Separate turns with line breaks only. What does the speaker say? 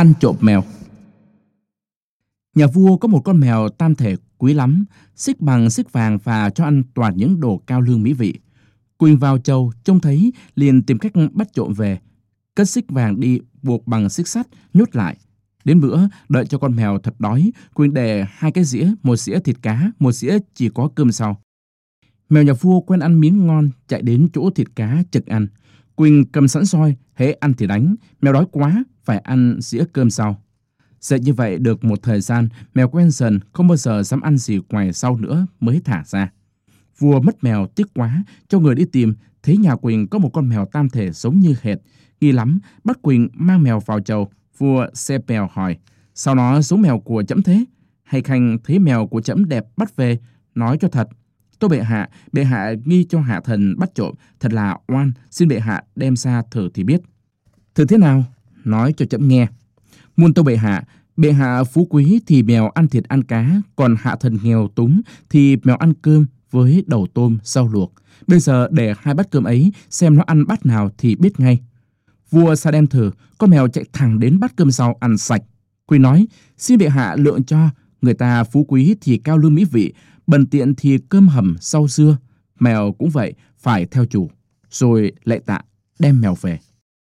Ăn trộm mèo Nhà vua có một con mèo tam thể quý lắm, xích bằng xích vàng và cho ăn toàn những đồ cao lương mỹ vị. Quỳnh vào châu, trông thấy, liền tìm cách bắt trộm về. Cất xích vàng đi, buộc bằng xích sắt, nhốt lại. Đến bữa, đợi cho con mèo thật đói, Quỳnh để hai cái dĩa, một dĩa thịt cá, một dĩa chỉ có cơm sau. Mèo nhà vua quen ăn miếng ngon, chạy đến chỗ thịt cá trực ăn. Quỳnh cầm sẵn roi, hễ ăn thì đánh, mèo đói quá, phải ăn dĩa cơm sau. Dạy như vậy được một thời gian, mèo quen dần, không bao giờ dám ăn gì ngoài sau nữa mới thả ra. Vua mất mèo tiếc quá, cho người đi tìm, thấy nhà Quỳnh có một con mèo tam thể giống như hệt. Nghi lắm, bắt Quỳnh mang mèo vào chầu. Vua xe mèo hỏi, sao nó giống mèo của chấm thế? Hay khanh thấy mèo của chấm đẹp bắt về, nói cho thật. Tôi bệ hạ, bệ hạ nghi cho hạ thần bắt trộm, thật là oan, xin bệ hạ đem ra thử thì biết. Thử thế nào? Nói cho chậm nghe. Muôn tâu bệ hạ, bệ hạ phú quý thì mèo ăn thịt ăn cá, còn hạ thần nghèo túng thì mèo ăn cơm với đầu tôm, rau luộc. Bây giờ để hai bát cơm ấy, xem nó ăn bát nào thì biết ngay. Vua sa đem thử, con mèo chạy thẳng đến bát cơm rau ăn sạch. Quy nói, xin bệ hạ lượng cho, người ta phú quý thì cao lương mỹ vị, bần tiện thì cơm hầm rau dưa. Mèo cũng vậy, phải theo chủ. Rồi lại tạ, đem mèo về.